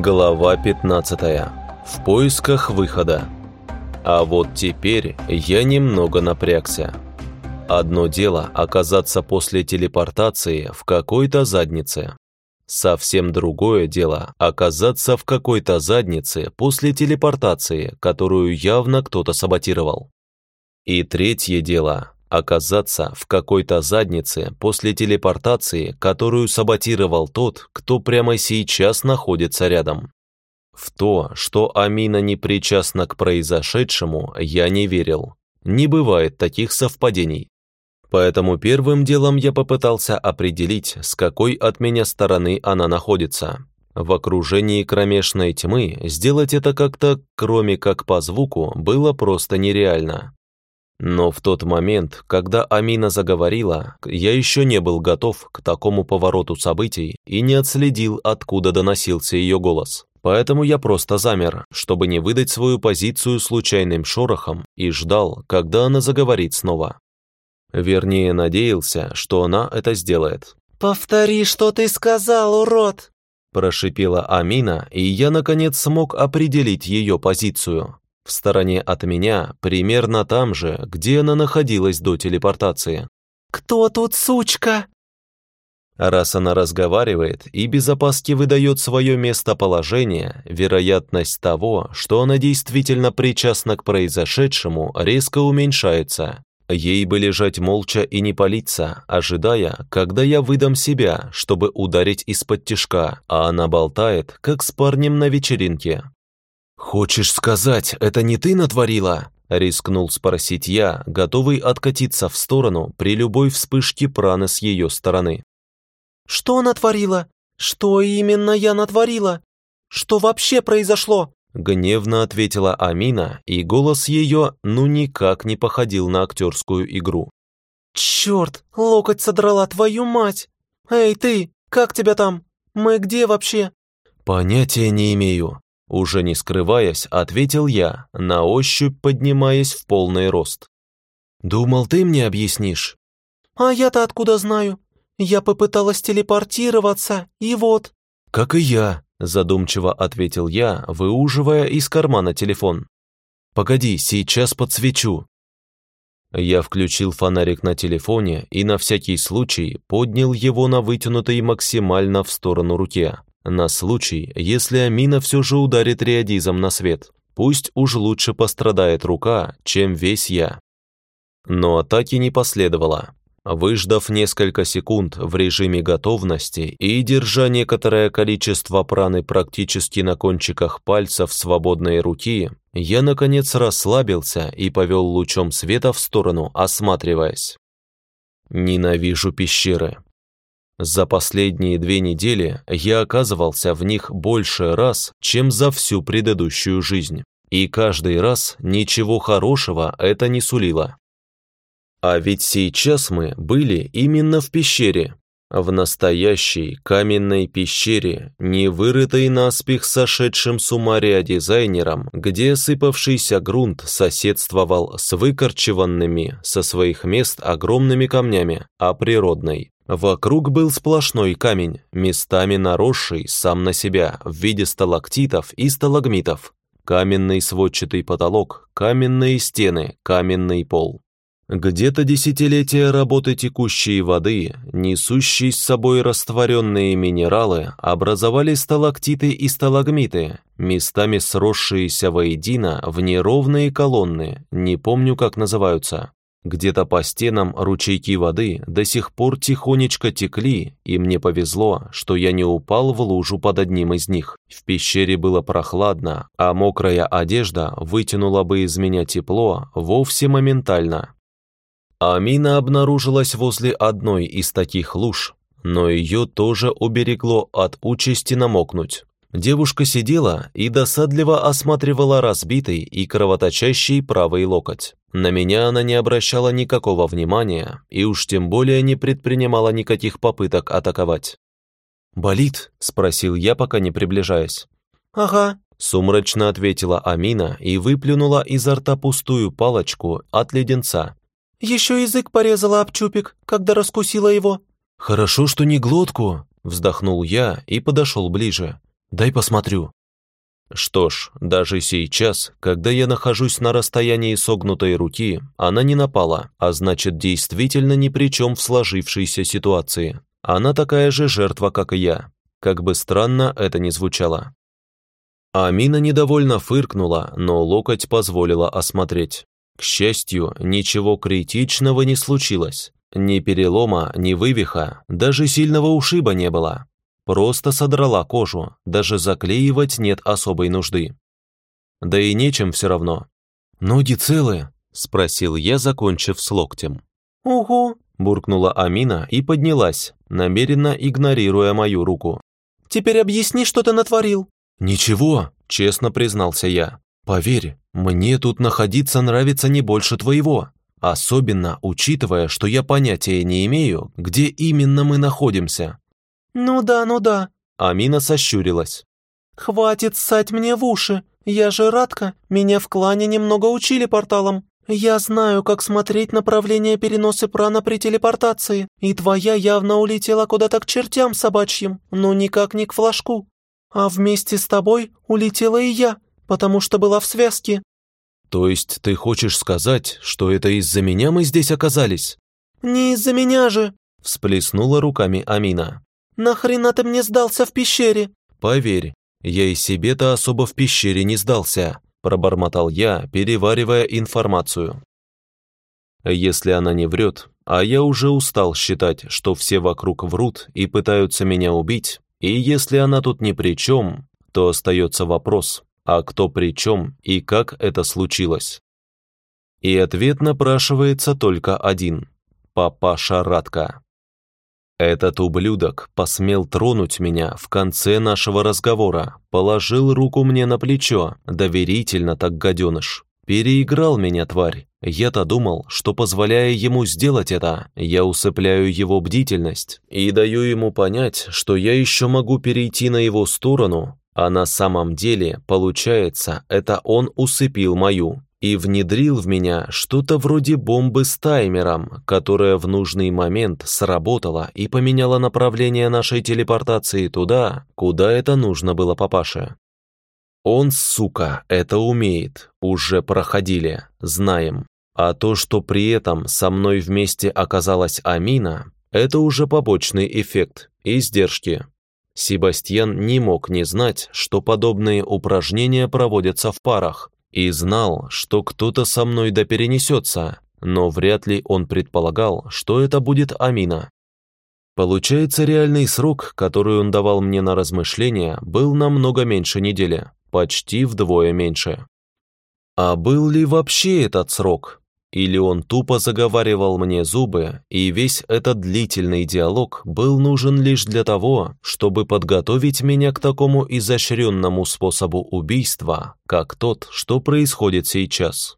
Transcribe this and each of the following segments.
Глава 15. В поисках выхода. А вот теперь я немного напрягся. Одно дело оказаться после телепортации в какой-то заднице. Совсем другое дело оказаться в какой-то заднице после телепортации, которую явно кто-то саботировал. И третье дело оказаться в какой-то заднице после телепортации, которую саботировал тот, кто прямо сейчас находится рядом. В то, что Амина не причастна к произошедшему, я не верил. Не бывает таких совпадений. Поэтому первым делом я попытался определить, с какой от меня стороны она находится. В окружении кромешной тьмы сделать это как-то, кроме как по звуку, было просто нереально. Но в тот момент, когда Амина заговорила, я еще не был готов к такому повороту событий и не отследил, откуда доносился ее голос. Поэтому я просто замер, чтобы не выдать свою позицию случайным шорохом и ждал, когда она заговорит снова. Вернее, надеялся, что она это сделает. «Повтори, что ты сказал, урод!» Прошипела Амина, и я, наконец, смог определить ее позицию в стороне от меня, примерно там же, где она находилась до телепортации. «Кто тут сучка?» Раз она разговаривает и без опаски выдает свое местоположение, вероятность того, что она действительно причастна к произошедшему, резко уменьшается. Ей бы лежать молча и не палиться, ожидая, когда я выдам себя, чтобы ударить из-под тишка, а она болтает, как с парнем на вечеринке. «Хочешь сказать, это не ты натворила?» Рискнул спросить я, готовый откатиться в сторону при любой вспышке праны с ее стороны. «Что натворила? Что именно я натворила? Что вообще произошло?» Гневно ответила Амина, и голос ее ну никак не походил на актерскую игру. «Черт, локоть содрала твою мать! Эй, ты, как тебя там? Мы где вообще?» «Понятия не имею. Уже не скрываясь, ответил я, на ощупь поднимаясь в полный рост. «Думал, ты мне объяснишь?» «А я-то откуда знаю? Я попыталась телепортироваться, и вот...» «Как и я», задумчиво ответил я, выуживая из кармана телефон. «Погоди, сейчас подсвечу». Я включил фонарик на телефоне и на всякий случай поднял его на вытянутой максимально в сторону руке. На случай, если Амина все же ударит реодизом на свет. Пусть уж лучше пострадает рука, чем весь я. Но атаки не последовало. Выждав несколько секунд в режиме готовности и держа некоторое количество праны практически на кончиках пальцев свободной руки, я, наконец, расслабился и повел лучом света в сторону, осматриваясь. Ненавижу пещеры. За последние две недели я оказывался в них больше раз, чем за всю предыдущую жизнь. И каждый раз ничего хорошего это не сулило. А ведь сейчас мы были именно в пещере. В настоящей каменной пещере, не вырытой наспех сошедшим с ума дизайнером, где сыпавшийся грунт соседствовал с выкорчеванными со своих мест огромными камнями, а природной. Вокруг был сплошной камень, местами наросший сам на себя в виде сталактитов и сталагмитов. Каменный сводчатый потолок, каменные стены, каменный пол. Где-то десятилетия работы текущей воды, несущей с собой растворенные минералы, образовали сталактиты и сталагмиты, местами сросшиеся воедино в неровные колонны, не помню как называются. Где-то по стенам ручейки воды до сих пор тихонечко текли, и мне повезло, что я не упал в лужу под одним из них. В пещере было прохладно, а мокрая одежда вытянула бы из меня тепло вовсе моментально. Амина обнаружилась возле одной из таких луж, но ее тоже уберегло от участи намокнуть. Девушка сидела и досадливо осматривала разбитый и кровоточащий правый локоть. На меня она не обращала никакого внимания и уж тем более не предпринимала никаких попыток атаковать. «Болит?» – спросил я, пока не приближаясь. «Ага», – сумрачно ответила Амина и выплюнула изо рта пустую палочку от леденца. «Еще язык порезала об чупик, когда раскусила его». «Хорошо, что не глотку», – вздохнул я и подошел ближе. Дай посмотрю». Что ж, даже сейчас, когда я нахожусь на расстоянии согнутой руки, она не напала, а значит действительно ни при чем в сложившейся ситуации. Она такая же жертва, как и я. Как бы странно это ни звучало. Амина недовольно фыркнула, но локоть позволила осмотреть. К счастью, ничего критичного не случилось. Ни перелома, ни вывиха, даже сильного ушиба не было. Просто содрала кожу, даже заклеивать нет особой нужды. Да и нечем все равно. «Ноги целые?» – спросил я, закончив с локтем. «Угу», – буркнула Амина и поднялась, намеренно игнорируя мою руку. «Теперь объясни, что ты натворил». «Ничего», – честно признался я. «Поверь, мне тут находиться нравится не больше твоего, особенно учитывая, что я понятия не имею, где именно мы находимся. «Ну да, ну да», — Амина сощурилась. «Хватит ссать мне в уши. Я же Радка, меня в клане немного учили порталом. Я знаю, как смотреть направление переноса прана при телепортации, и твоя явно улетела куда-то к чертям собачьим, но никак не к флажку. А вместе с тобой улетела и я, потому что была в связке». «То есть ты хочешь сказать, что это из-за меня мы здесь оказались?» «Не из-за меня же», — всплеснула руками Амина. «Нахрена ты мне сдался в пещере?» «Поверь, я и себе-то особо в пещере не сдался», пробормотал я, переваривая информацию. Если она не врет, а я уже устал считать, что все вокруг врут и пытаются меня убить, и если она тут ни при чем, то остается вопрос, а кто при чем и как это случилось? И ответ напрашивается только один – папаша Радка. Этот ублюдок посмел тронуть меня в конце нашего разговора, положил руку мне на плечо, доверительно так гаденыш. Переиграл меня, тварь. Я-то думал, что позволяя ему сделать это, я усыпляю его бдительность и даю ему понять, что я еще могу перейти на его сторону, а на самом деле, получается, это он усыпил мою и внедрил в меня что-то вроде бомбы с таймером, которая в нужный момент сработала и поменяла направление нашей телепортации туда, куда это нужно было папаше. Он, сука, это умеет, уже проходили, знаем. А то, что при этом со мной вместе оказалась Амина, это уже побочный эффект, издержки. Себастьян не мог не знать, что подобные упражнения проводятся в парах, и знал, что кто-то со мной да перенесется, но вряд ли он предполагал, что это будет Амина. Получается, реальный срок, который он давал мне на размышления, был намного меньше недели, почти вдвое меньше. А был ли вообще этот срок? Или он тупо заговаривал мне зубы, и весь этот длительный диалог был нужен лишь для того, чтобы подготовить меня к такому изощренному способу убийства, как тот, что происходит сейчас.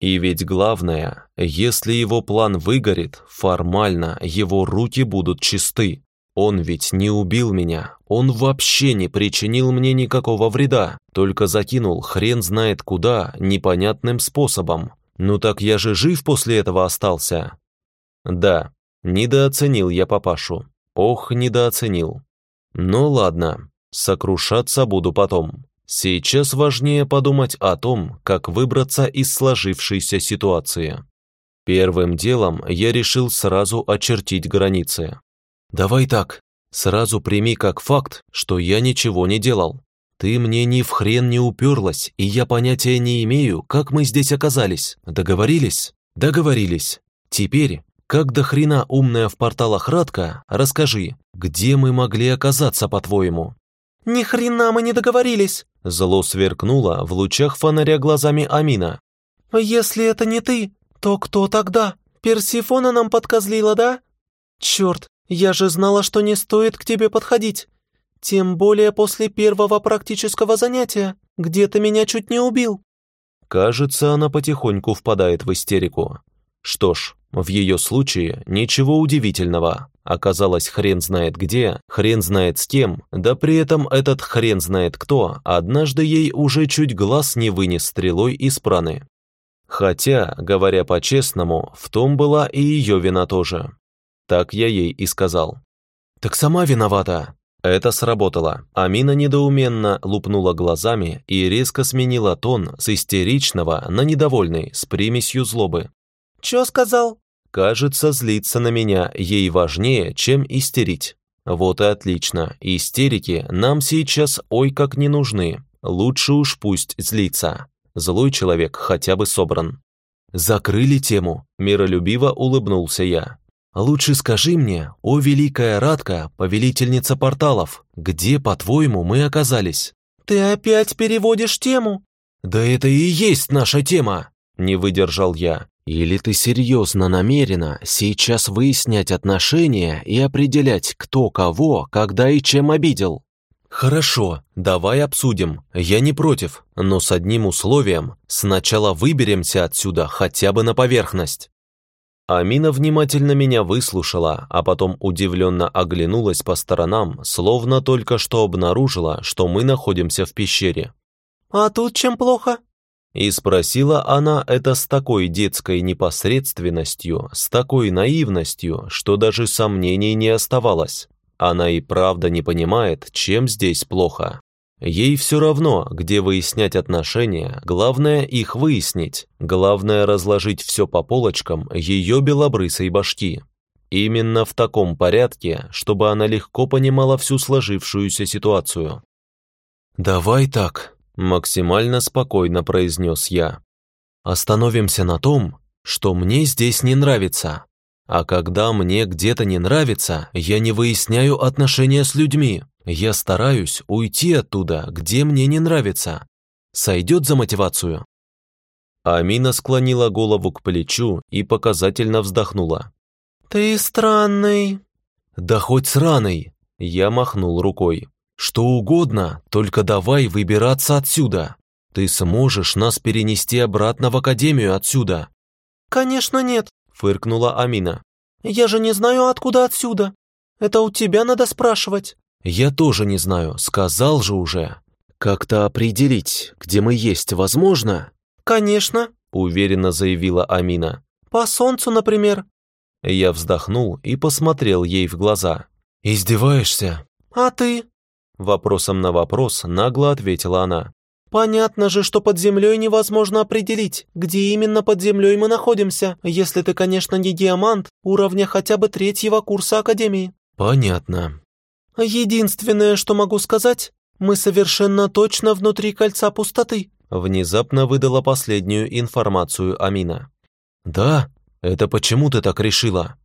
И ведь главное, если его план выгорит, формально его руки будут чисты. Он ведь не убил меня, он вообще не причинил мне никакого вреда, только закинул хрен знает куда непонятным способом, «Ну так я же жив после этого остался». «Да, недооценил я папашу. Ох, недооценил. Ну ладно, сокрушаться буду потом. Сейчас важнее подумать о том, как выбраться из сложившейся ситуации. Первым делом я решил сразу очертить границы. Давай так, сразу прими как факт, что я ничего не делал. Ты мне ни в хрен не уперлась, и я понятия не имею, как мы здесь оказались. Договорились? Договорились. Теперь, как до хрена умная в порталах Радка, расскажи, где мы могли оказаться, по-твоему?» «Ни хрена мы не договорились!» Зло сверкнуло в лучах фонаря глазами Амина. «Если это не ты, то кто тогда? Персифона нам подкозлила, да? Черт, я же знала, что не стоит к тебе подходить. Тем более после первого практического занятия, где ты меня чуть не убил. Кажется, она потихоньку впадает в истерику. Что ж, в ее случае ничего удивительного. Оказалось хрен знает где, хрен знает с кем, да при этом этот хрен знает кто, однажды ей уже чуть глаз не вынес стрелой из праны. Хотя, говоря по-честному, в том была и ее вина тоже. Так я ей и сказал. «Так сама виновата», Это сработало. Амина недоуменно лупнула глазами и резко сменила тон с истеричного на недовольный с примесью злобы. «Чё сказал?» Кажется, злиться на меня ей важнее, чем истерить. Вот и отлично. Истерики нам сейчас ой как не нужны. Лучше уж пусть злится. Злой человек хотя бы собран. Закрыли тему. Миролюбиво улыбнулся я. Лучше скажи мне, о великая Радка, повелительница порталов, где, по-твоему, мы оказались? Ты опять переводишь тему? Да это и есть наша тема, не выдержал я. Или ты серьезно намерена сейчас выяснять отношения и определять, кто кого, когда и чем обидел? Хорошо, давай обсудим. Я не против, но с одним условием. Сначала выберемся отсюда хотя бы на поверхность. Амина внимательно меня выслушала, а потом удивленно оглянулась по сторонам, словно только что обнаружила, что мы находимся в пещере. «А тут чем плохо?» И спросила она это с такой детской непосредственностью, с такой наивностью, что даже сомнений не оставалось. Она и правда не понимает, чем здесь плохо. Ей все равно, где выяснять отношения, главное их выяснить, главное разложить все по полочкам ее белобрысой башки. Именно в таком порядке, чтобы она легко понимала всю сложившуюся ситуацию. «Давай так», Максимально спокойно произнес я. Остановимся на том, что мне здесь не нравится. А когда мне где-то не нравится, я не выясняю отношения с людьми. Я стараюсь уйти оттуда, где мне не нравится. Сойдет за мотивацию?» Амина склонила голову к плечу и показательно вздохнула. «Ты странный». «Да хоть сраный!» Я махнул рукой. Что угодно, только давай выбираться отсюда. Ты сможешь нас перенести обратно в академию отсюда. Конечно нет, фыркнула Амина. Я же не знаю, откуда отсюда. Это у тебя надо спрашивать. Я тоже не знаю, сказал же уже. Как-то определить, где мы есть, возможно? Конечно, уверенно заявила Амина. По солнцу, например. Я вздохнул и посмотрел ей в глаза. Издеваешься? А ты? Вопросом на вопрос нагло ответила она. «Понятно же, что под землей невозможно определить, где именно под землей мы находимся, если ты, конечно, не диамант уровня хотя бы третьего курса Академии». «Понятно». «Единственное, что могу сказать, мы совершенно точно внутри кольца пустоты», внезапно выдала последнюю информацию Амина. «Да? Это почему ты так решила?»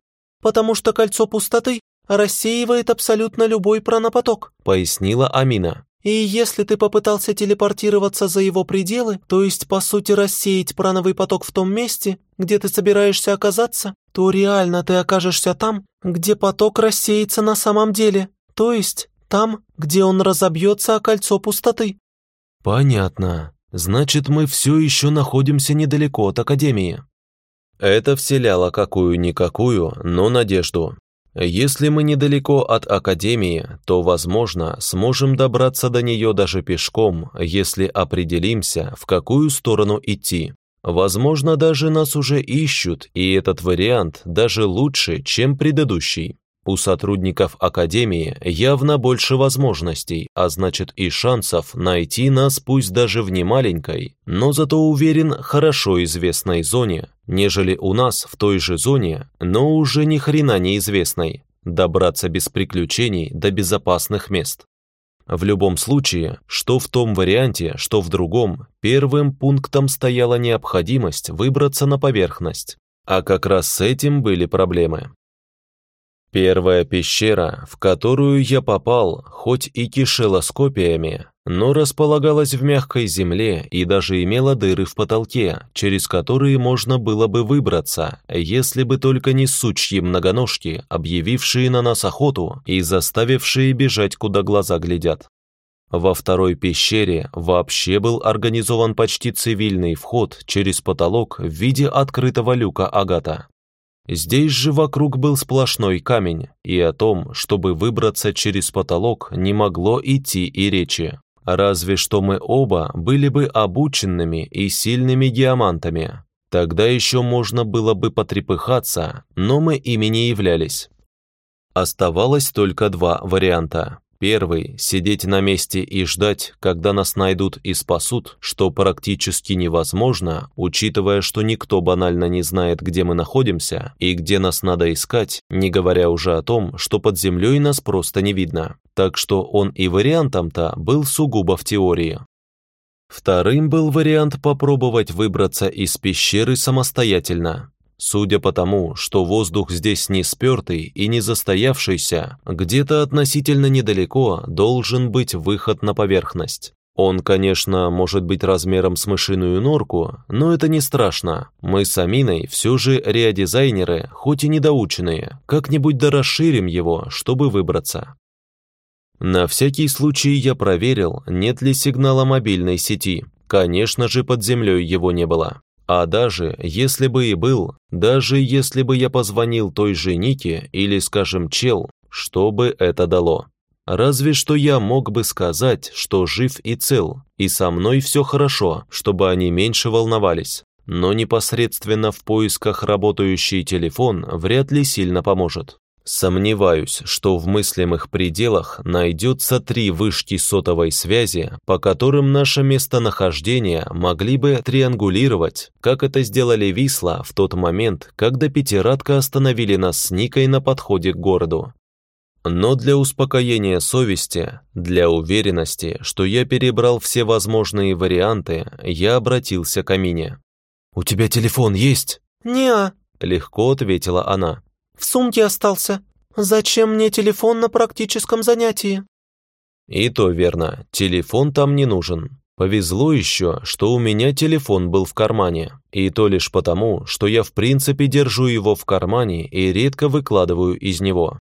«Потому что кольцо пустоты рассеивает абсолютно любой пранопоток», пояснила Амина. И если ты попытался телепортироваться за его пределы, то есть, по сути, рассеять прановый поток в том месте, где ты собираешься оказаться, то реально ты окажешься там, где поток рассеется на самом деле, то есть там, где он разобьется о кольцо пустоты. Понятно. Значит, мы все еще находимся недалеко от Академии. Это вселяло какую-никакую, но надежду. Если мы недалеко от Академии, то, возможно, сможем добраться до нее даже пешком, если определимся, в какую сторону идти. Возможно, даже нас уже ищут, и этот вариант даже лучше, чем предыдущий. У сотрудников Академии явно больше возможностей, а значит и шансов найти нас пусть даже в немаленькой, но зато уверен хорошо известной зоне, нежели у нас в той же зоне, но уже ни хрена неизвестной, добраться без приключений до безопасных мест. В любом случае, что в том варианте, что в другом, первым пунктом стояла необходимость выбраться на поверхность, а как раз с этим были проблемы. Первая пещера, в которую я попал, хоть и кишела с копиями, но располагалась в мягкой земле и даже имела дыры в потолке, через которые можно было бы выбраться, если бы только не сучьи многоножки, объявившие на нас охоту и заставившие бежать, куда глаза глядят. Во второй пещере вообще был организован почти цивильный вход через потолок в виде открытого люка агата. Здесь же вокруг был сплошной камень, и о том, чтобы выбраться через потолок, не могло идти и речи. Разве что мы оба были бы обученными и сильными геомантами. Тогда еще можно было бы потрепыхаться, но мы ими не являлись. Оставалось только два варианта. Первый – сидеть на месте и ждать, когда нас найдут и спасут, что практически невозможно, учитывая, что никто банально не знает, где мы находимся и где нас надо искать, не говоря уже о том, что под землей нас просто не видно. Так что он и вариантом-то был сугубо в теории. Вторым был вариант попробовать выбраться из пещеры самостоятельно. Судя по тому, что воздух здесь не спертый и не застоявшийся, где-то относительно недалеко должен быть выход на поверхность. Он, конечно, может быть размером с мышиную норку, но это не страшно. Мы с Аминой все же реодизайнеры, хоть и недоученные, как-нибудь да расширим его, чтобы выбраться. На всякий случай я проверил, нет ли сигнала мобильной сети. Конечно же, под землей его не было. А даже если бы и был, даже если бы я позвонил той же Нике или, скажем, Чел, что бы это дало? Разве что я мог бы сказать, что жив и цел, и со мной все хорошо, чтобы они меньше волновались. Но непосредственно в поисках работающий телефон вряд ли сильно поможет. Сомневаюсь, что в мыслимых пределах найдется три вышки сотовой связи, по которым наше местонахождение могли бы триангулировать, как это сделали Висла в тот момент, когда пятиратка остановили нас с Никой на подходе к городу. Но для успокоения совести, для уверенности, что я перебрал все возможные варианты, я обратился к Амине. «У тебя телефон есть?» «Не-а», легко ответила она. В сумке остался. Зачем мне телефон на практическом занятии?» И то верно, телефон там не нужен. Повезло еще, что у меня телефон был в кармане, и то лишь потому, что я в принципе держу его в кармане и редко выкладываю из него.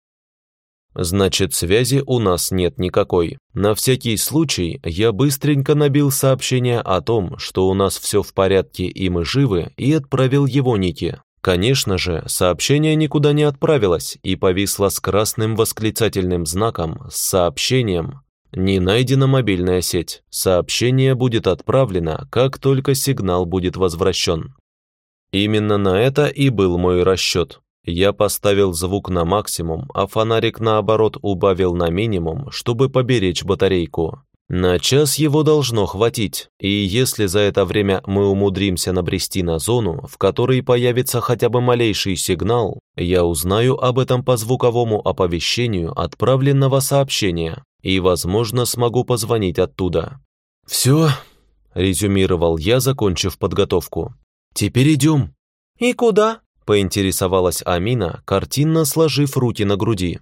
Значит, связи у нас нет никакой. На всякий случай я быстренько набил сообщение о том, что у нас все в порядке и мы живы, и отправил его Нике. Конечно же, сообщение никуда не отправилось и повисло с красным восклицательным знаком с сообщением «Не найдена мобильная сеть. Сообщение будет отправлено, как только сигнал будет возвращен». Именно на это и был мой расчет. Я поставил звук на максимум, а фонарик наоборот убавил на минимум, чтобы поберечь батарейку. На час его должно хватить, и если за это время мы умудримся набрести на зону, в которой появится хотя бы малейший сигнал, я узнаю об этом по звуковому оповещению отправленного сообщения и, возможно, смогу позвонить оттуда. «Все», — резюмировал я, закончив подготовку. «Теперь идем». «И куда?» — поинтересовалась Амина, картинно сложив руки на груди.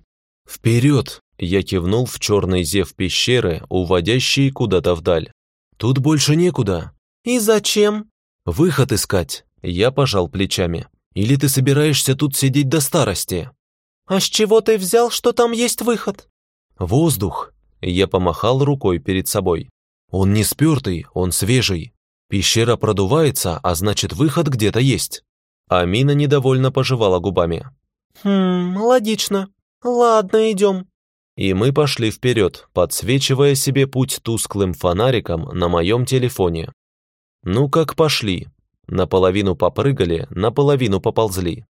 «Вперед!» Я кивнул в черный зев пещеры, уводящий куда-то вдаль. «Тут больше некуда». «И зачем?» «Выход искать». Я пожал плечами. «Или ты собираешься тут сидеть до старости?» «А с чего ты взял, что там есть выход?» «Воздух». Я помахал рукой перед собой. «Он не спертый, он свежий. Пещера продувается, а значит выход где-то есть». Амина недовольно пожевала губами. «Хм, логично. Ладно, идем» и мы пошли вперед, подсвечивая себе путь тусклым фонариком на моем телефоне. Ну как пошли. Наполовину попрыгали, наполовину поползли.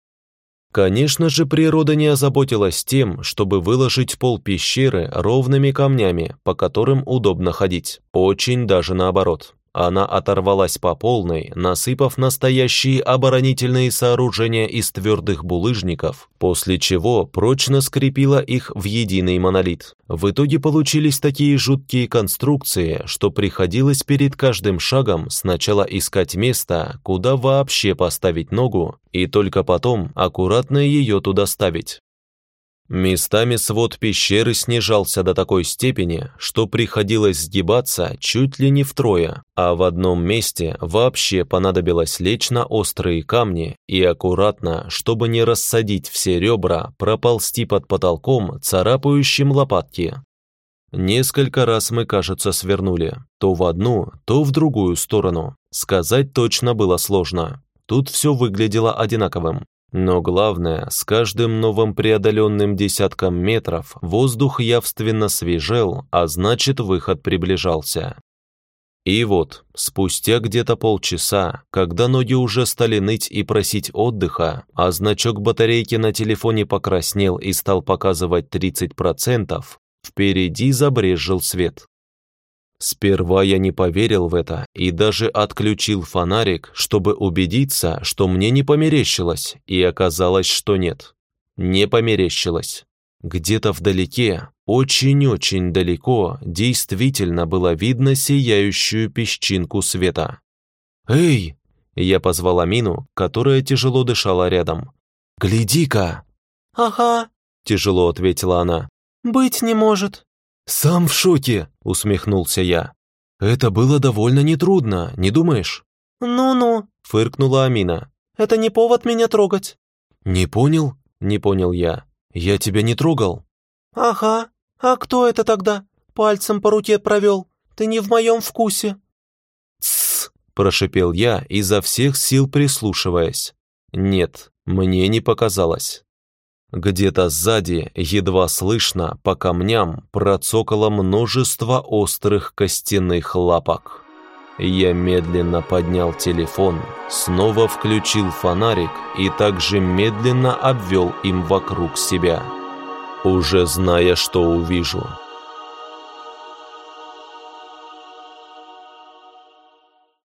Конечно же, природа не озаботилась тем, чтобы выложить пол пещеры ровными камнями, по которым удобно ходить. Очень даже наоборот. Она оторвалась по полной, насыпав настоящие оборонительные сооружения из твердых булыжников, после чего прочно скрепила их в единый монолит. В итоге получились такие жуткие конструкции, что приходилось перед каждым шагом сначала искать место, куда вообще поставить ногу, и только потом аккуратно ее туда ставить. Местами свод пещеры снижался до такой степени, что приходилось сгибаться чуть ли не втрое, а в одном месте вообще понадобилось лечь на острые камни и аккуратно, чтобы не рассадить все ребра, проползти под потолком, царапающим лопатки. Несколько раз мы, кажется, свернули, то в одну, то в другую сторону. Сказать точно было сложно. Тут все выглядело одинаковым. Но главное, с каждым новым преодоленным десятком метров воздух явственно свежел, а значит выход приближался. И вот, спустя где-то полчаса, когда ноги уже стали ныть и просить отдыха, а значок батарейки на телефоне покраснел и стал показывать 30%, впереди забрезжил свет. Сперва я не поверил в это и даже отключил фонарик, чтобы убедиться, что мне не померещилось, и оказалось, что нет. Не померещилось. Где-то вдалеке, очень-очень далеко, действительно было видно сияющую песчинку света. «Эй!» – я позвал Амину, которая тяжело дышала рядом. «Гляди-ка!» «Ага», – тяжело ответила она. «Быть не может». «Сам в шоке!» – усмехнулся я. «Это было довольно нетрудно, не думаешь?» «Ну-ну», – фыркнула Амина. «Это не повод меня трогать». «Не понял?» – не понял я. «Я тебя не трогал». «Ага. А кто это тогда? Пальцем по руке провел. Ты не в моем вкусе». «Тссс!» – прошипел я, изо всех сил прислушиваясь. «Нет, мне не показалось». Где-то сзади, едва слышно, по камням процокало множество острых костяных лапок. Я медленно поднял телефон, снова включил фонарик и также медленно обвел им вокруг себя. Уже зная, что увижу,